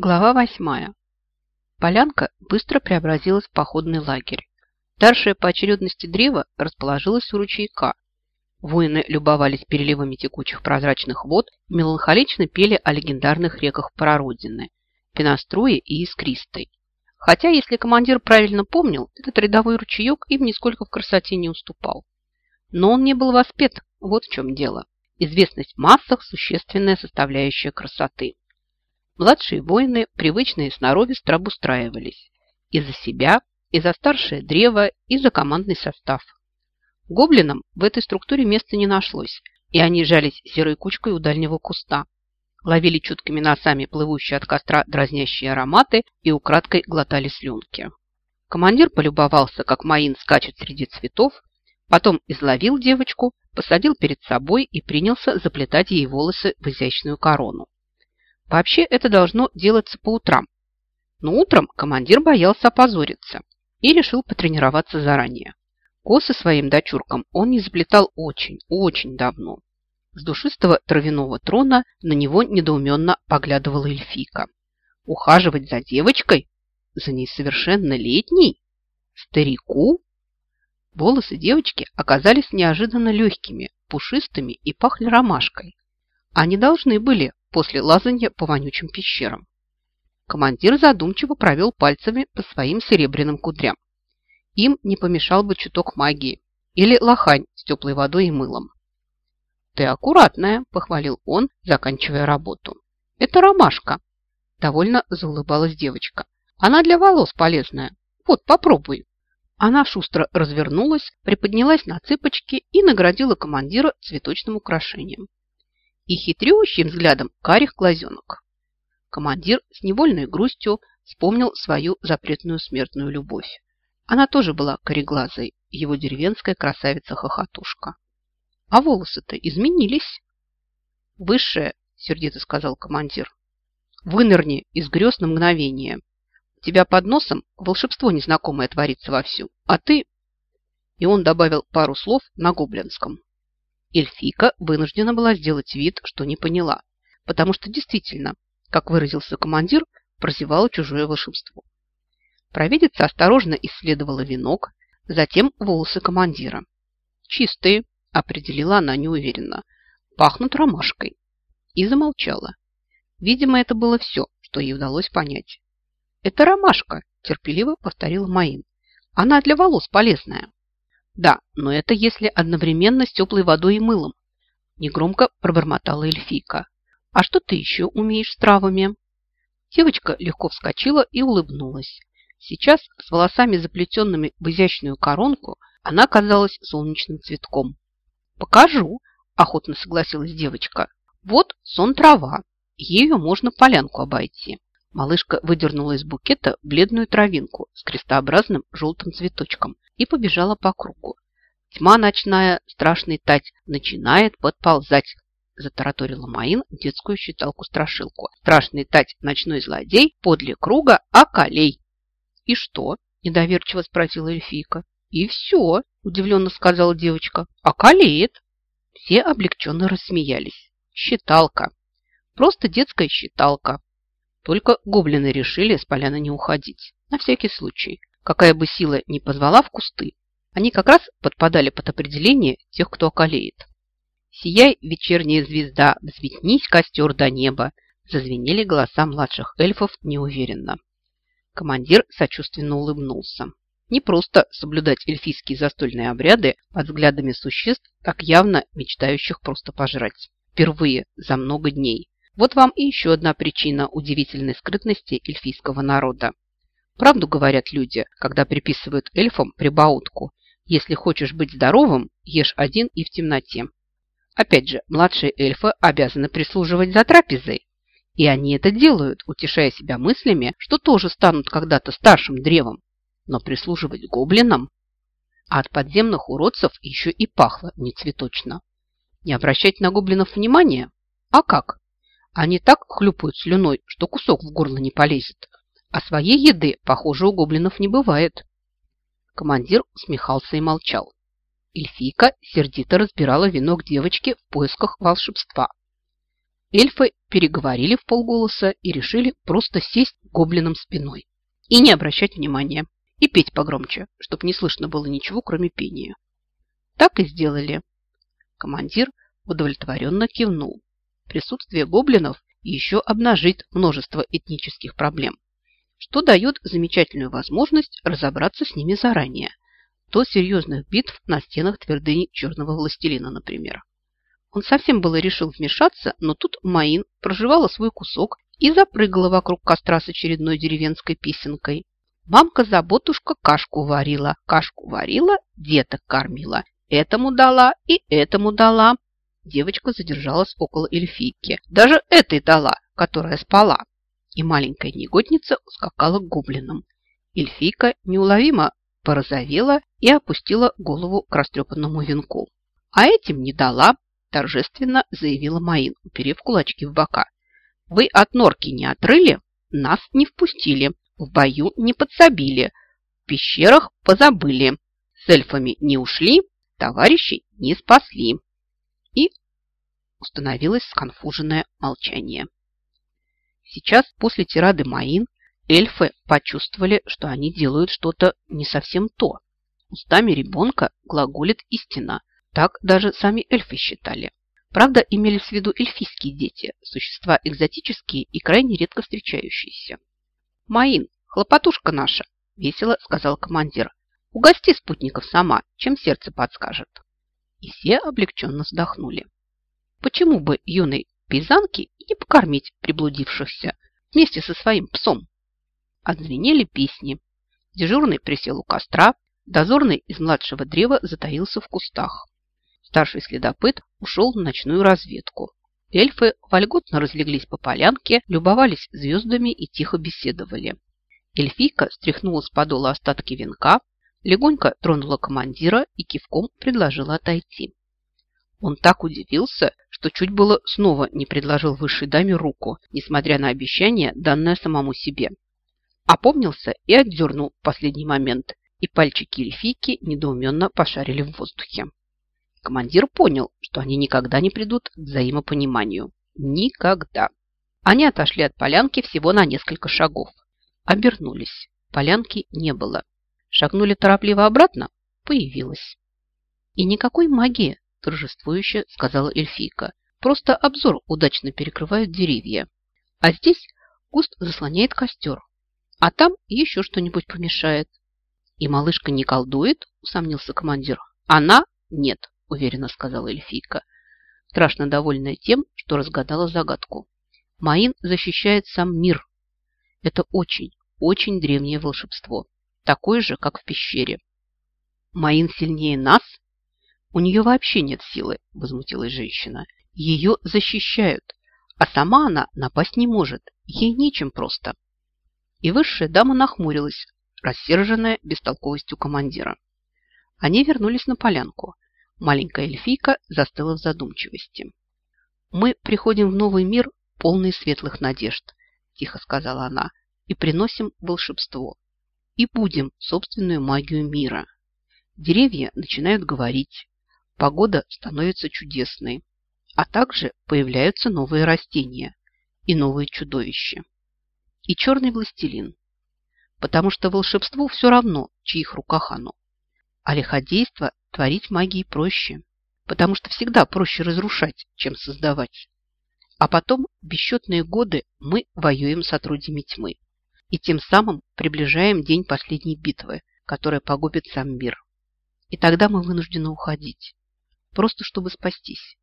Глава восьмая. Полянка быстро преобразилась в походный лагерь. Старшее по очередности древо расположилось у ручейка. Воины любовались переливами текучих прозрачных вод меланхолично пели о легендарных реках Прородины – Пеноструе и Искристой. Хотя, если командир правильно помнил, этот рядовой ручеек им нисколько в красоте не уступал. Но он не был воспет, вот в чем дело. Известность в массах – существенная составляющая красоты. Младшие воины, привычные сноровисто обустраивались. И за себя, и за старшее древо, и за командный состав. Гоблинам в этой структуре места не нашлось, и они жались серой кучкой у дальнего куста. Ловили чуткими носами плывущие от костра дразнящие ароматы и украдкой глотали слюнки. Командир полюбовался, как Маин скачет среди цветов, потом изловил девочку, посадил перед собой и принялся заплетать ей волосы в изящную корону. Вообще это должно делаться по утрам. Но утром командир боялся опозориться и решил потренироваться заранее. Косы своим дочуркам он не заплетал очень, очень давно. С душистого травяного трона на него недоуменно поглядывала эльфийка. Ухаживать за девочкой? За несовершеннолетней? Старику? Волосы девочки оказались неожиданно легкими, пушистыми и пахли ромашкой. Они должны были после лазанья по вонючим пещерам. Командир задумчиво провел пальцами по своим серебряным кудрям. Им не помешал бы чуток магии или лохань с теплой водой и мылом. «Ты аккуратная», – похвалил он, заканчивая работу. «Это ромашка», – довольно заулыбалась девочка. «Она для волос полезная. Вот, попробуй». Она шустро развернулась, приподнялась на цыпочки и наградила командира цветочным украшением и хитрющим взглядом карих глазенок. Командир с невольной грустью вспомнил свою запретную смертную любовь. Она тоже была кореглазой, его деревенская красавица-хохотушка. А волосы-то изменились. «Высшее», — сердито сказал командир, — «вынырни из грез на мгновение. У тебя под носом волшебство незнакомое творится вовсю, а ты...» И он добавил пару слов на гоблинском. Эльфика вынуждена была сделать вид, что не поняла, потому что действительно, как выразился командир, прозевала чужое волшебство. Провидица осторожно исследовала венок, затем волосы командира. «Чистые», – определила она неуверенно, – «пахнут ромашкой». И замолчала. Видимо, это было все, что ей удалось понять. «Это ромашка», – терпеливо повторила Маин. «Она для волос полезная». Да, но это если одновременно с теплой водой и мылом. Негромко пробормотала эльфийка. А что ты еще умеешь с травами? Девочка легко вскочила и улыбнулась. Сейчас с волосами, заплетенными в изящную коронку, она казалась солнечным цветком. «Покажу», – охотно согласилась девочка. «Вот сон трава. Ею можно полянку обойти». Малышка выдернула из букета бледную травинку с крестообразным желтым цветочком и побежала по кругу. Тьма ночная, страшный тать, начинает подползать, затараторила Маин детскую считалку-страшилку. Страшный тать, ночной злодей, подле круга, околей. И что? Недоверчиво спросила эльфийка. И все, удивленно сказала девочка. Околеет. Все облегченно рассмеялись. Считалка. Просто детская считалка. Только гоблины решили с поляны не уходить. На всякий случай какая бы сила ни позвала в кусты, они как раз подпадали под определение тех, кто околеет. «Сияй, вечерняя звезда, взметнись костер до неба!» зазвенели голоса младших эльфов неуверенно. Командир сочувственно улыбнулся. Не просто соблюдать эльфийские застольные обряды под взглядами существ, так явно мечтающих просто пожрать. Впервые за много дней. Вот вам и еще одна причина удивительной скрытности эльфийского народа. Правду говорят люди, когда приписывают эльфам прибаутку. Если хочешь быть здоровым, ешь один и в темноте. Опять же, младшие эльфы обязаны прислуживать за трапезой. И они это делают, утешая себя мыслями, что тоже станут когда-то старшим древом. Но прислуживать гоблинам? А от подземных уродцев еще и пахло нецветочно. Не обращать на гоблинов внимания? А как? Они так хлюпают слюной, что кусок в горло не полезет. А своей еды, похоже, у гоблинов не бывает. Командир усмехался и молчал. Эльфийка сердито разбирала венок девочки в поисках волшебства. Эльфы переговорили в полголоса и решили просто сесть гоблином спиной и не обращать внимания, и петь погромче, чтобы не слышно было ничего, кроме пения. Так и сделали. Командир удовлетворенно кивнул. Присутствие гоблинов еще обнажит множество этнических проблем, что дает замечательную возможность разобраться с ними заранее, до серьезных битв на стенах твердыни Черного Властелина, например. Он совсем было решил вмешаться, но тут Маин проживала свой кусок и запрыгала вокруг костра с очередной деревенской песенкой. Мамка-заботушка кашку варила, кашку варила, деток кормила. Этому дала и этому дала. Девочка задержалась около эльфийки. Даже этой дала, которая спала. И маленькая негодница ускакала к гоблинам. Эльфийка неуловимо порозовела и опустила голову к растрепанному венку. А этим не дала, торжественно заявила Маин, уперев кулачки в бока. Вы от норки не отрыли, нас не впустили, в бою не подсобили, в пещерах позабыли, с эльфами не ушли, товарищей не спасли. И установилось сконфуженное молчание. Сейчас, после тирады Маин, эльфы почувствовали, что они делают что-то не совсем то. Устами ребенка глаголит истина, так даже сами эльфы считали. Правда, имелись в виду эльфийские дети, существа экзотические и крайне редко встречающиеся. «Маин, хлопотушка наша!» – весело сказал командир. «Угости спутников сама, чем сердце подскажет». И все облегченно вздохнули. Почему бы юной пейзанке не покормить приблудившихся вместе со своим псом? Отзвенели песни. Дежурный присел у костра, дозорный из младшего древа затаился в кустах. Старший следопыт ушел на ночную разведку. Эльфы вольготно разлеглись по полянке, любовались звездами и тихо беседовали. Эльфийка стряхнула с подола остатки венка, легонько тронула командира и кивком предложила отойти. Он так удивился, что чуть было снова не предложил высшей даме руку, несмотря на обещание, данное самому себе. Опомнился и отдернул в последний момент, и пальчики эльфийки недоуменно пошарили в воздухе. Командир понял, что они никогда не придут к взаимопониманию. Никогда. Они отошли от полянки всего на несколько шагов. Обернулись. Полянки не было. Шагнули торопливо обратно. Появилась. И никакой магии, торжествующе сказала эльфийка. Просто обзор удачно перекрывают деревья. А здесь куст заслоняет костер. А там еще что-нибудь помешает. И малышка не колдует, усомнился командир. Она нет уверенно сказала эльфийка, страшно довольная тем, что разгадала загадку. Маин защищает сам мир. Это очень, очень древнее волшебство. Такое же, как в пещере. Маин сильнее нас? У нее вообще нет силы, возмутилась женщина. Ее защищают, а сама она напасть не может. Ей нечем просто. И высшая дама нахмурилась, рассерженная бестолковостью командира. Они вернулись на полянку. Маленькая эльфийка застыла в задумчивости. «Мы приходим в новый мир, полный светлых надежд», – тихо сказала она, – «и приносим волшебство. И будем собственную магию мира. Деревья начинают говорить, погода становится чудесной, а также появляются новые растения и новые чудовища. И черный властелин, потому что волшебству все равно, в чьих руках оно. А лиходейство творить магии проще, потому что всегда проще разрушать, чем создавать. А потом бесчетные годы мы воюем с отродьями тьмы и тем самым приближаем день последней битвы, которая погубит сам мир. И тогда мы вынуждены уходить, просто чтобы спастись.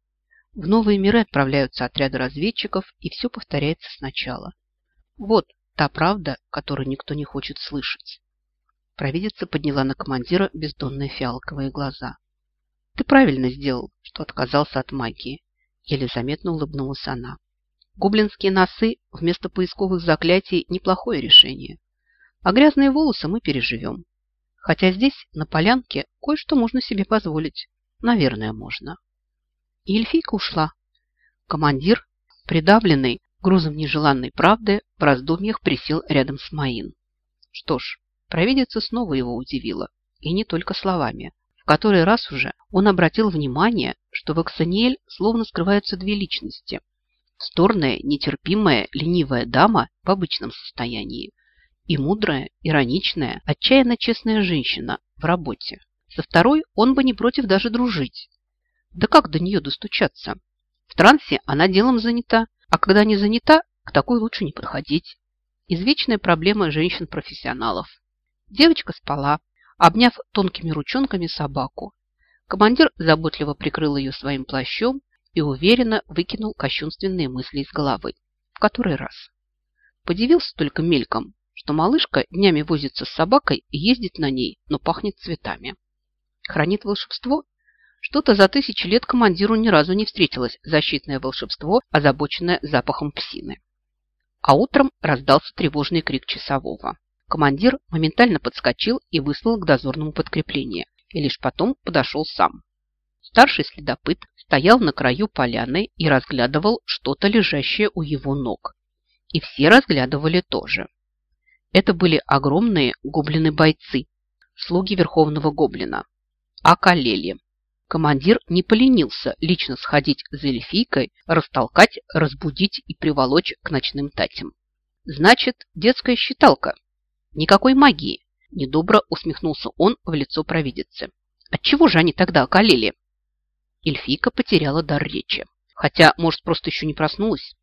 В новые миры отправляются отряды разведчиков, и все повторяется сначала. Вот та правда, которую никто не хочет слышать. Провидица подняла на командира бездонные фиалковые глаза. «Ты правильно сделал, что отказался от магии», – еле заметно улыбнулась она. «Гоблинские носы вместо поисковых заклятий – неплохое решение. А грязные волосы мы переживем. Хотя здесь, на полянке, кое-что можно себе позволить. Наверное, можно». И ушла. Командир, придавленный грузом нежеланной правды, в раздумьях присел рядом с Маин. Что ж, Провидица снова его удивила, и не только словами. В который раз уже он обратил внимание, что в Оксаниэль словно скрываются две личности. Сторная, нетерпимая, ленивая дама в обычном состоянии и мудрая, ироничная, отчаянно честная женщина в работе. Со второй он бы не против даже дружить. Да как до нее достучаться? В трансе она делом занята, а когда не занята, к такой лучше не подходить. Извечная проблема женщин-профессионалов. Девочка спала, обняв тонкими ручонками собаку. Командир заботливо прикрыл ее своим плащом и уверенно выкинул кощунственные мысли из головы. В который раз. Подивился только мельком, что малышка днями возится с собакой и ездит на ней, но пахнет цветами. Хранит волшебство? Что-то за тысячи лет командиру ни разу не встретилось защитное волшебство, озабоченное запахом псины. А утром раздался тревожный крик часового. Командир моментально подскочил и выслал к дозорному подкрепление, и лишь потом подошел сам. Старший следопыт стоял на краю поляны и разглядывал что-то лежащее у его ног. И все разглядывали тоже. Это были огромные гоблины-бойцы, слуги Верховного Гоблина. Околели. Командир не поленился лично сходить за эльфийкой, растолкать, разбудить и приволочь к ночным татям. Значит, детская считалка. Никакой магии. Недобро усмехнулся он в лицо провидицы. Отчего же они тогда околели? Эльфийка потеряла дар речи. Хотя, может, просто еще не проснулась.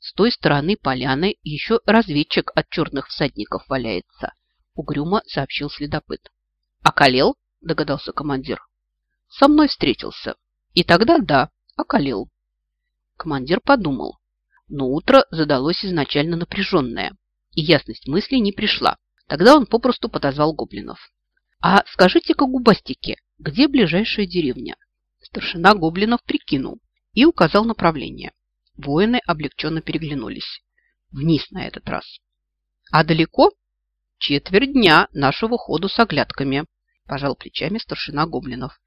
С той стороны поляны еще разведчик от черных всадников валяется. Угрюмо сообщил следопыт. «Околел?» – догадался командир со мной встретился. И тогда, да, околел. Командир подумал. Но утро задалось изначально напряженное, и ясность мыслей не пришла. Тогда он попросту подозвал гоблинов. «А скажите-ка, губастики, где ближайшая деревня?» Старшина гоблинов прикинул и указал направление. Воины облегченно переглянулись. Вниз на этот раз. «А далеко?» «Четверть дня нашего ходу с оглядками», пожал плечами старшина гоблинов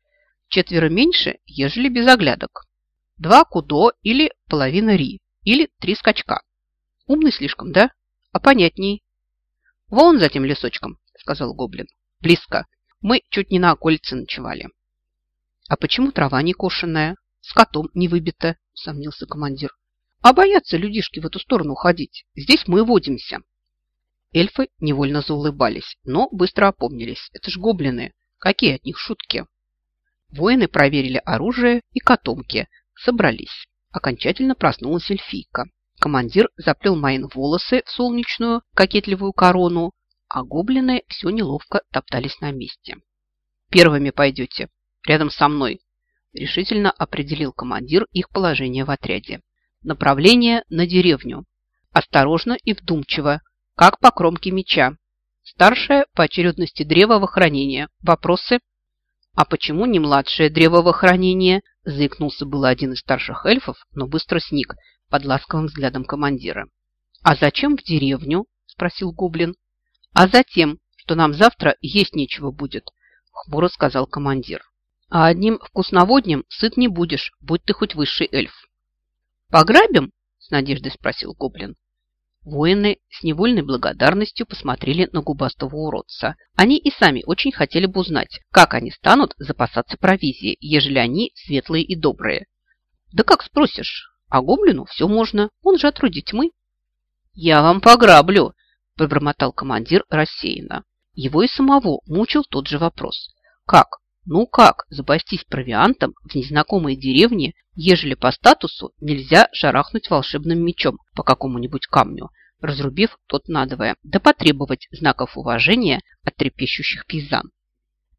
четверо меньше, ежели без оглядок. Два кудо или половина ри, или три скачка. Умный слишком, да? А понятней. Вон за тем лесочком, сказал гоблин. Близко. Мы чуть не на околице ночевали. А почему трава не кошенная? С котом не выбита, сомнился командир. А боятся людишки в эту сторону ходить. Здесь мы водимся. Эльфы невольно заулыбались, но быстро опомнились. Это ж гоблины. Какие от них шутки? Воины проверили оружие и котомки. Собрались. Окончательно проснулась эльфийка. Командир заплел Майн волосы в солнечную кокетливую корону, а гоблины все неловко топтались на месте. «Первыми пойдете, рядом со мной», – решительно определил командир их положение в отряде. «Направление на деревню. Осторожно и вдумчиво, как по кромке меча. Старшее по очередности охранение. Вопросы?» «А почему не младшее древово хранение?» – заикнулся было один из старших эльфов, но быстро сник под ласковым взглядом командира. «А зачем в деревню?» – спросил гоблин. «А затем, что нам завтра есть нечего будет», – хмуро сказал командир. «А одним вкусноводнем сыт не будешь, будь ты хоть высший эльф». «Пограбим?» – с надеждой спросил гоблин. Воины с невольной благодарностью посмотрели на губастого уродца. Они и сами очень хотели бы узнать, как они станут запасаться провизией, ежели они светлые и добрые. Да как спросишь? А гоблину все можно, он же от роди тьмы. «Я вам пограблю», – пробормотал командир рассеянно. Его и самого мучил тот же вопрос. Как? Ну как запастись провиантом в незнакомой деревне, ежели по статусу нельзя шарахнуть волшебным мечом по какому-нибудь камню, разрубив тот надвое, да потребовать знаков уважения от трепещущих пейзан.